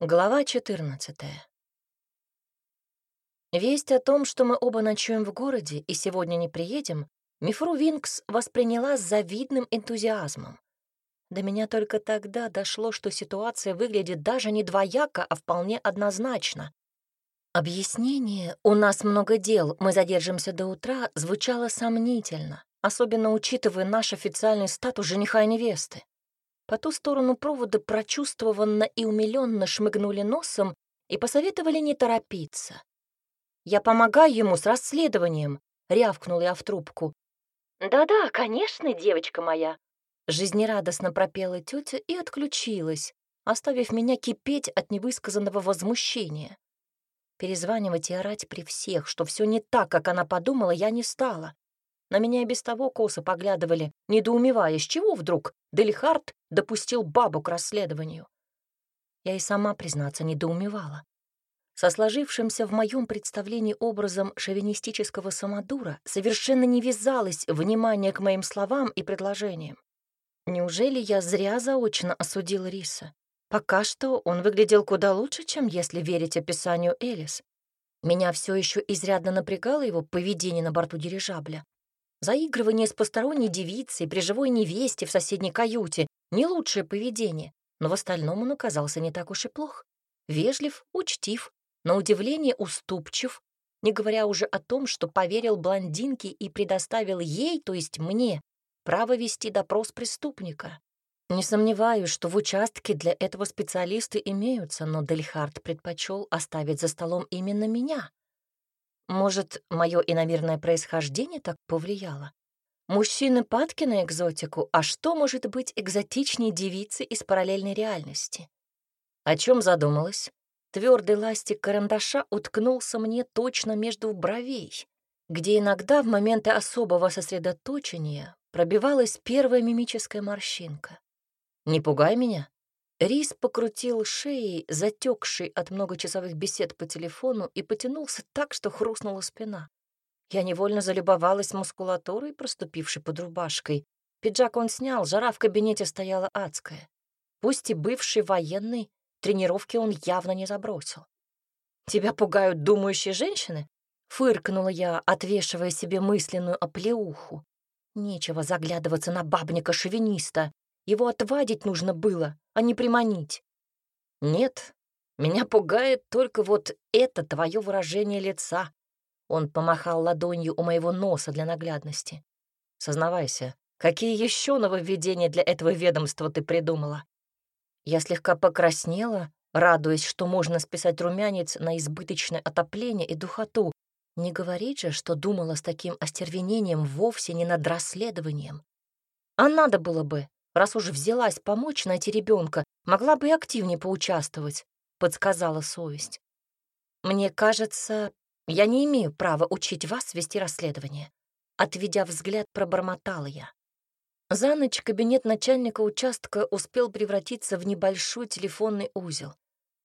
Глава 14. Весть о том, что мы оба ночуем в городе и сегодня не приедем, Мифру Винкс восприняла с завидным энтузиазмом. До меня только тогда дошло, что ситуация выглядит даже не двояко, а вполне однозначно. Объяснение «у нас много дел, мы задержимся до утра» звучало сомнительно, особенно учитывая наш официальный статус жениха и невесты. По ту сторону провода прочувствованно и умиленно шмыгнули носом и посоветовали не торопиться. «Я помогаю ему с расследованием», — рявкнул я в трубку. «Да-да, конечно, девочка моя», — жизнерадостно пропела тетя и отключилась, оставив меня кипеть от невысказанного возмущения. Перезванивать и орать при всех, что все не так, как она подумала, я не стала. На меня и без того косо поглядывали, недоумевая, с чего вдруг Делихард допустил бабу к расследованию. Я и сама, признаться, недоумевала. Со сложившимся в моем представлении образом шовинистического самодура совершенно не вязалось внимание к моим словам и предложениям. Неужели я зря заочно осудил Риса? Пока что он выглядел куда лучше, чем если верить описанию Элис. Меня все еще изрядно напрягало его поведение на борту дирижабля. Заигрывание с посторонней девицей при живой невесте в соседней каюте — не лучшее поведение, но в остальном он оказался не так уж и плох. Вежлив, учтив, на удивление уступчив, не говоря уже о том, что поверил блондинке и предоставил ей, то есть мне, право вести допрос преступника. Не сомневаюсь, что в участке для этого специалисты имеются, но Дельхард предпочел оставить за столом именно меня. Может, мое иномирное происхождение так повлияло? Мужчины падки на экзотику, а что может быть экзотичнее девицы из параллельной реальности? О чем задумалась? Твердый ластик карандаша уткнулся мне точно между бровей, где иногда в моменты особого сосредоточения пробивалась первая мимическая морщинка. «Не пугай меня», Рис покрутил шеей, затекший от многочасовых бесед по телефону, и потянулся так, что хрустнула спина. Я невольно залюбовалась мускулатурой, проступившей под рубашкой. Пиджак он снял, жара в кабинете стояла адская. Пусть и бывший военный, тренировки он явно не забросил. «Тебя пугают думающие женщины?» — фыркнула я, отвешивая себе мысленную оплеуху. Нечего заглядываться на бабника-шовиниста. Его отвадить нужно было, а не приманить. Нет, меня пугает только вот это твое выражение лица. Он помахал ладонью у моего носа для наглядности. Сознавайся, какие еще нововведения для этого ведомства ты придумала? Я слегка покраснела, радуясь, что можно списать румянец на избыточное отопление и духоту. Не говорить же, что думала с таким остервенением вовсе не над расследованием. А надо было бы, Раз уж взялась помочь найти ребенка, могла бы и активнее поучаствовать, подсказала совесть. Мне кажется, я не имею права учить вас вести расследование. Отведя взгляд, пробормотала я. За ночь кабинет начальника участка успел превратиться в небольшой телефонный узел.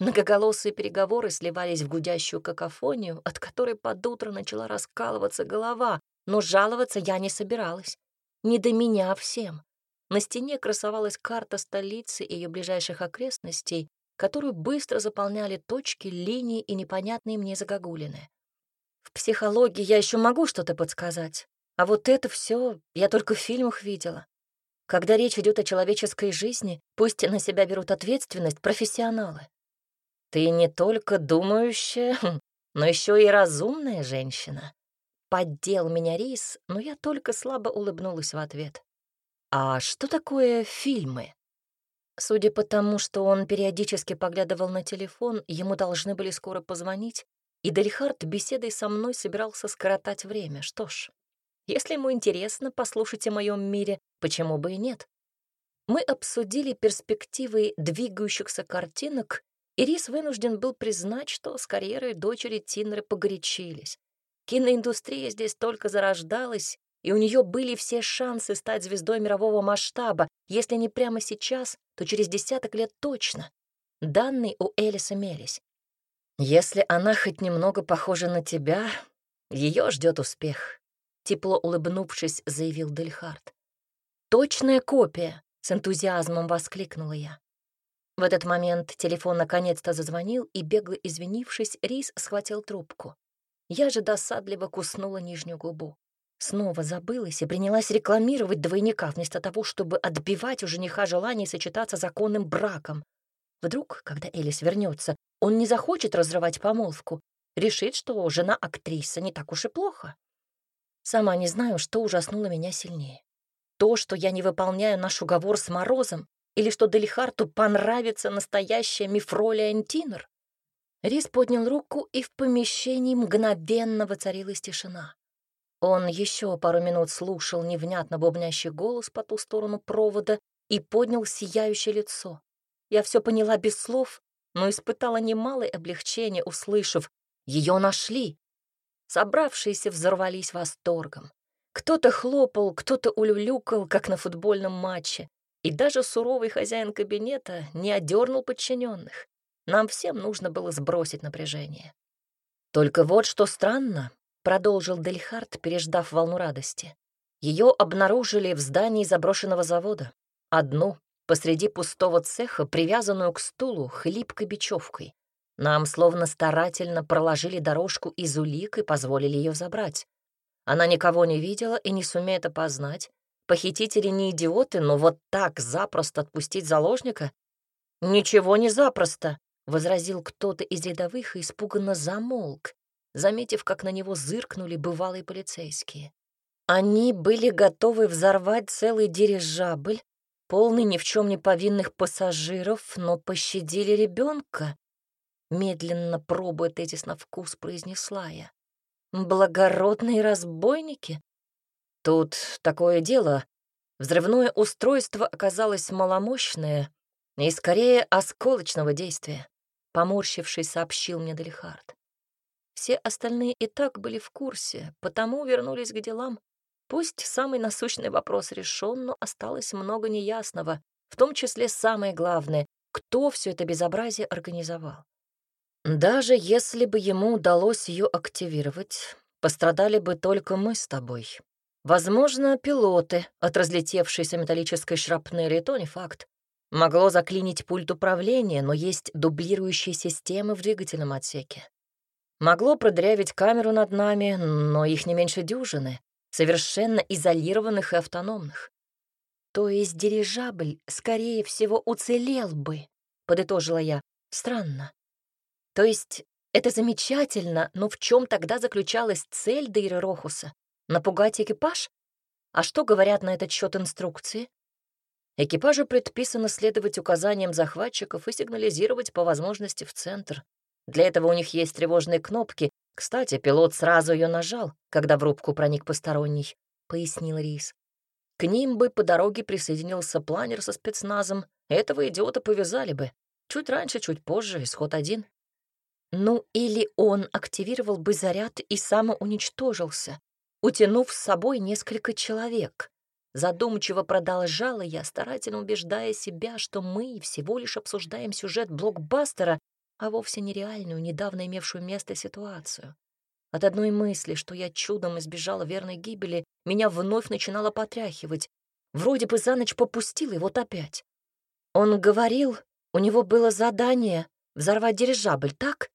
Многоголосые переговоры сливались в гудящую какофонию, от которой под утро начала раскалываться голова, но жаловаться я не собиралась. Не до меня всем. На стене красовалась карта столицы и ее ближайших окрестностей, которую быстро заполняли точки, линии и непонятные мне загогулины. Психологии я еще могу что-то подсказать, а вот это все я только в фильмах видела. Когда речь идет о человеческой жизни, пусть на себя берут ответственность профессионалы. Ты не только думающая, но еще и разумная женщина. Поддел меня рис, но я только слабо улыбнулась в ответ. А что такое фильмы? Судя по тому, что он периодически поглядывал на телефон, ему должны были скоро позвонить, и Дельхард беседой со мной собирался скоротать время. Что ж, если ему интересно послушать о моем мире, почему бы и нет? Мы обсудили перспективы двигающихся картинок, и Рис вынужден был признать, что с карьерой дочери Тинры погорячились. Киноиндустрия здесь только зарождалась, и у нее были все шансы стать звездой мирового масштаба, если не прямо сейчас, то через десяток лет точно. Данные у Элис имелись. Если она хоть немного похожа на тебя, ее ждет успех, тепло улыбнувшись, заявил Дельхард. Точная копия, с энтузиазмом воскликнула я. В этот момент телефон наконец-то зазвонил, и, бегло извинившись, Рис схватил трубку. Я же досадливо куснула нижнюю губу. Снова забылась и принялась рекламировать двойника, вместо того, чтобы отбивать у жениха желание сочетаться законным браком. Вдруг, когда Элис вернется, он не захочет разрывать помолвку, решит, что жена актриса не так уж и плохо. Сама не знаю, что ужаснуло меня сильнее. То, что я не выполняю наш уговор с Морозом, или что Делихарту понравится настоящая Мифролия Энтинер? Рис поднял руку, и в помещении мгновенно воцарилась тишина. Он еще пару минут слушал невнятно бубнящий голос по ту сторону провода и поднял сияющее лицо. Я все поняла без слов, но испытала немалое облегчение, услышав «Ее нашли!». Собравшиеся взорвались восторгом. Кто-то хлопал, кто-то улюлюкал, как на футбольном матче. И даже суровый хозяин кабинета не одернул подчиненных. Нам всем нужно было сбросить напряжение. Только вот что странно, продолжил Дельхард, переждав волну радости. Ее обнаружили в здании заброшенного завода. Одну, посреди пустого цеха, привязанную к стулу хлипкой бечевкой. Нам словно старательно проложили дорожку из улик и позволили ее забрать. Она никого не видела и не сумеет опознать, Похитители не идиоты, но вот так запросто отпустить заложника? Ничего не запросто, — возразил кто-то из рядовых и испуганно замолк, заметив, как на него зыркнули бывалые полицейские. Они были готовы взорвать целый дирижабль, полный ни в чем не повинных пассажиров, но пощадили ребенка. Медленно пробуя тезис на вкус, произнесла я. Благородные разбойники? Тут такое дело. Взрывное устройство оказалось маломощное и скорее осколочного действия, поморщившись, сообщил мне Делихард. Все остальные и так были в курсе, потому вернулись к делам. Пусть самый насущный вопрос решен, но осталось много неясного, в том числе самое главное, кто все это безобразие организовал. Даже если бы ему удалось ее активировать, пострадали бы только мы с тобой, Возможно, пилоты от разлетевшейся металлической шрапнели, то не факт. Могло заклинить пульт управления, но есть дублирующие системы в двигательном отсеке. Могло продрявить камеру над нами, но их не меньше дюжины, совершенно изолированных и автономных. То есть дирижабль, скорее всего, уцелел бы, подытожила я. Странно. То есть это замечательно, но в чем тогда заключалась цель Дейры Рохуса? Напугать экипаж? А что говорят на этот счет инструкции? Экипажу предписано следовать указаниям захватчиков и сигнализировать по возможности в центр. Для этого у них есть тревожные кнопки. Кстати, пилот сразу ее нажал, когда в рубку проник посторонний, — пояснил Рис. К ним бы по дороге присоединился планер со спецназом. Этого идиота повязали бы. Чуть раньше, чуть позже, исход один. Ну, или он активировал бы заряд и самоуничтожился, утянув с собой несколько человек. Задумчиво продолжала я, старательно убеждая себя, что мы всего лишь обсуждаем сюжет блокбастера, а вовсе нереальную, недавно имевшую место ситуацию. От одной мысли, что я чудом избежала верной гибели, меня вновь начинало потряхивать. Вроде бы за ночь попустил, и вот опять. Он говорил, у него было задание взорвать дирижабль, так?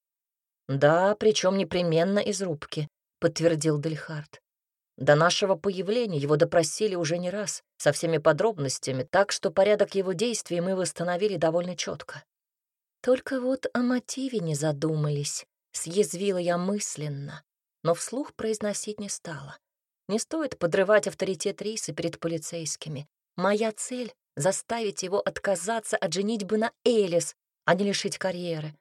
Да, причем непременно из рубки, подтвердил Дельхард. До нашего появления его допросили уже не раз, со всеми подробностями, так что порядок его действий мы восстановили довольно четко. Только вот о мотиве не задумались, съязвила я мысленно, но вслух произносить не стала. Не стоит подрывать авторитет Риса перед полицейскими. Моя цель — заставить его отказаться от женитьбы на Элис, а не лишить карьеры.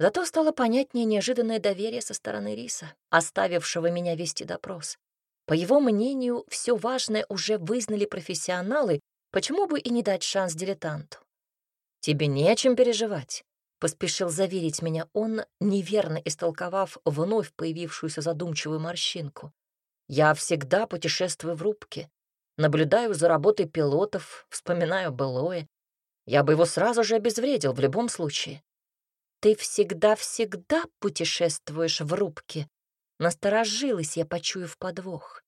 Зато стало понятнее неожиданное доверие со стороны Риса, оставившего меня вести допрос. По его мнению, все важное уже вызнали профессионалы, почему бы и не дать шанс дилетанту? «Тебе не о чем переживать», — поспешил заверить меня он, неверно истолковав вновь появившуюся задумчивую морщинку. «Я всегда путешествую в рубке, наблюдаю за работой пилотов, вспоминаю былое. Я бы его сразу же обезвредил в любом случае». «Ты всегда-всегда путешествуешь в рубке?» Насторожилась я, почуяв подвох.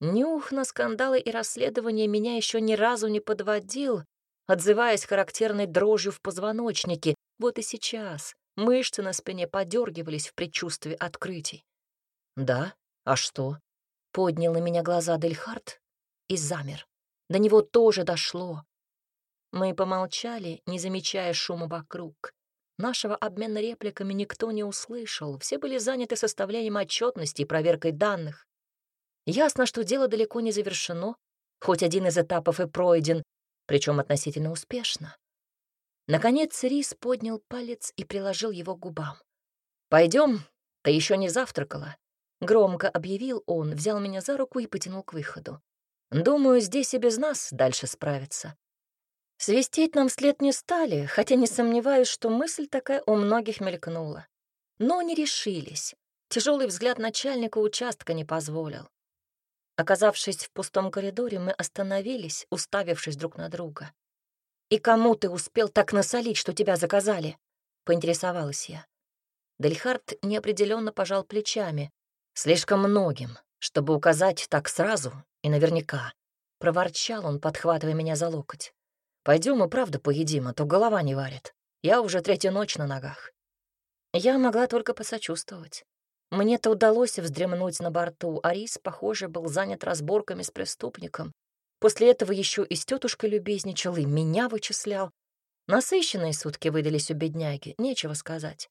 Нюх на скандалы и расследования меня еще ни разу не подводил, отзываясь характерной дрожью в позвоночнике. Вот и сейчас мышцы на спине подергивались в предчувствии открытий. «Да? А что?» — поднял на меня глаза Дельхард и замер. До него тоже дошло. Мы помолчали, не замечая шума вокруг. Нашего обмена репликами никто не услышал, все были заняты составлением отчетности и проверкой данных. Ясно, что дело далеко не завершено, хоть один из этапов и пройден, причем относительно успешно. Наконец Рис поднял палец и приложил его к губам. Пойдем, ты еще не завтракала. Громко объявил он, взял меня за руку и потянул к выходу. Думаю, здесь и без нас дальше справиться. Свистеть нам вслед не стали, хотя не сомневаюсь, что мысль такая у многих мелькнула. Но не решились. Тяжелый взгляд начальника участка не позволил. Оказавшись в пустом коридоре, мы остановились, уставившись друг на друга. «И кому ты успел так насолить, что тебя заказали?» — поинтересовалась я. Дельхард неопределенно пожал плечами. «Слишком многим, чтобы указать так сразу и наверняка». Проворчал он, подхватывая меня за локоть. Пойдем и правда поедим, а то голова не варит. Я уже третью ночь на ногах». Я могла только посочувствовать. Мне-то удалось вздремнуть на борту, а Рис, похоже, был занят разборками с преступником. После этого еще и с тетушкой любезничал, и меня вычислял. Насыщенные сутки выдались у бедняги, нечего сказать.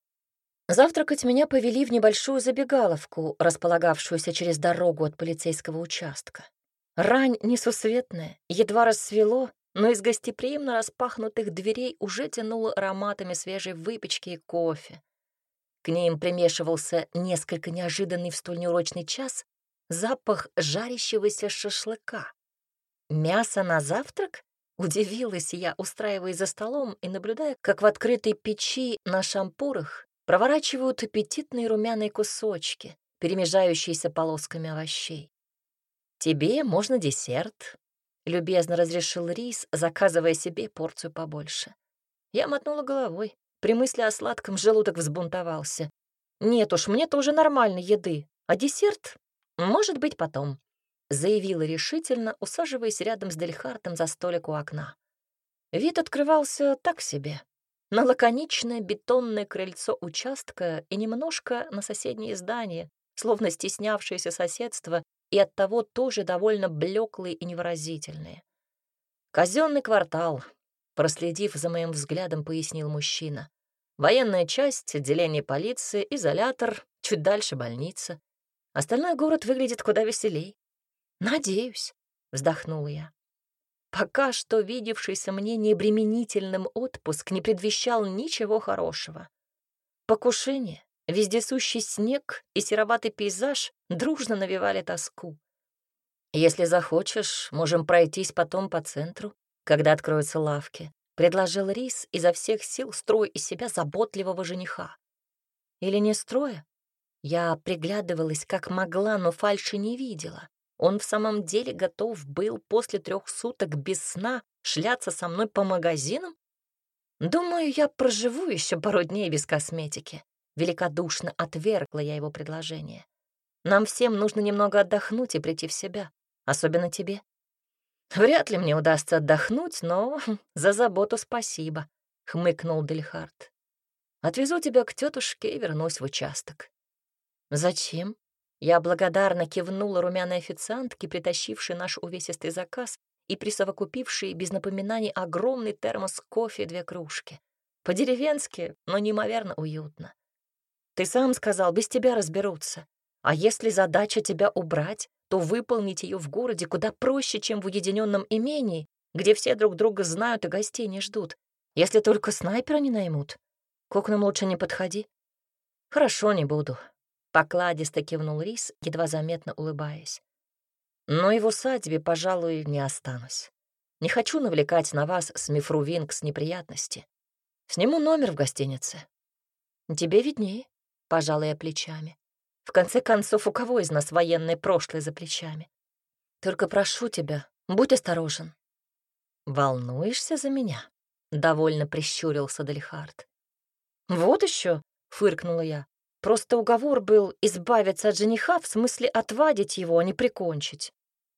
Завтракать меня повели в небольшую забегаловку, располагавшуюся через дорогу от полицейского участка. Рань несусветная, едва рассвело, но из гостеприимно распахнутых дверей уже тянуло ароматами свежей выпечки и кофе. К ним примешивался несколько неожиданный в столь неурочный час запах жарящегося шашлыка. «Мясо на завтрак?» — удивилась я, устраиваясь за столом и наблюдая, как в открытой печи на шампурах проворачивают аппетитные румяные кусочки, перемежающиеся полосками овощей. «Тебе можно десерт», — любезно разрешил Рис, заказывая себе порцию побольше. Я мотнула головой. При мысли о сладком желудок взбунтовался. «Нет уж, мне тоже нормальной еды, а десерт может быть потом», — заявила решительно, усаживаясь рядом с Дельхартом за столик у окна. Вид открывался так себе. На лаконичное бетонное крыльцо участка и немножко на соседнее здание, словно стеснявшееся соседство и оттого тоже довольно блеклые и невыразительные. Казенный квартал, Проследив за моим взглядом, пояснил мужчина. Военная часть, отделение полиции, изолятор, чуть дальше больница. Остальной город выглядит куда веселей. Надеюсь, вздохнула я. Пока что видевшийся мне необременительным отпуск не предвещал ничего хорошего. Покушение, вездесущий снег и сероватый пейзаж дружно навевали тоску. Если захочешь, можем пройтись потом по центру, когда откроются лавки», — предложил Рис изо всех сил, строя из себя заботливого жениха. Или не строя? Я приглядывалась как могла, но фальши не видела. Он в самом деле готов был после трех суток без сна шляться со мной по магазинам? Думаю, я проживу еще пару дней без косметики. Великодушно отвергла я его предложение. Нам всем нужно немного отдохнуть и прийти в себя, особенно тебе. «Вряд ли мне удастся отдохнуть, но за заботу спасибо», — хмыкнул Дельхард. «Отвезу тебя к тетушке и вернусь в участок». «Зачем?» Я благодарно кивнула румяной официантке, притащившей наш увесистый заказ и присовокупившей без напоминаний огромный термос кофе и две кружки. По-деревенски, но неимоверно уютно. «Ты сам сказал, без тебя разберутся. А если задача тебя убрать, то выполнить ее в городе куда проще, чем в уединенном имении, где все друг друга знают и гостей не ждут, если только снайпера не наймут. К окнам лучше не подходи. Хорошо, не буду. Покладисто кивнул Рис, едва заметно улыбаясь. Но и в пожалуй, не останусь. Не хочу навлекать на вас с Мифру Винкс неприятности. Сниму номер в гостинице. Тебе виднее, пожалуй, плечами. В конце концов, у кого из нас военное прошлое за плечами? Только прошу тебя, будь осторожен. Волнуешься за меня? Довольно прищурился Далихард. Вот еще, фыркнула я. Просто уговор был избавиться от жениха, в смысле отвадить его, а не прикончить.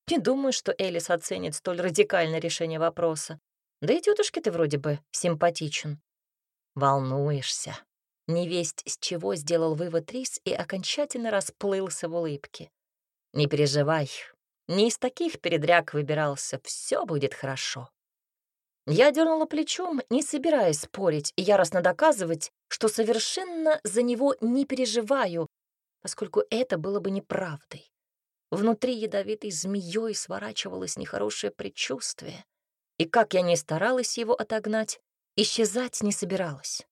Не думаю, что Элис оценит столь радикальное решение вопроса. Да и тетушке ты вроде бы симпатичен. Волнуешься. Невесть с чего сделал вывод Рис и окончательно расплылся в улыбке. Не переживай, не из таких передряг выбирался, все будет хорошо. Я дернула плечом, не собираясь спорить и яростно доказывать, что совершенно за него не переживаю, поскольку это было бы неправдой. Внутри ядовитой змеей сворачивалось нехорошее предчувствие, и как я ни старалась его отогнать, исчезать не собиралась.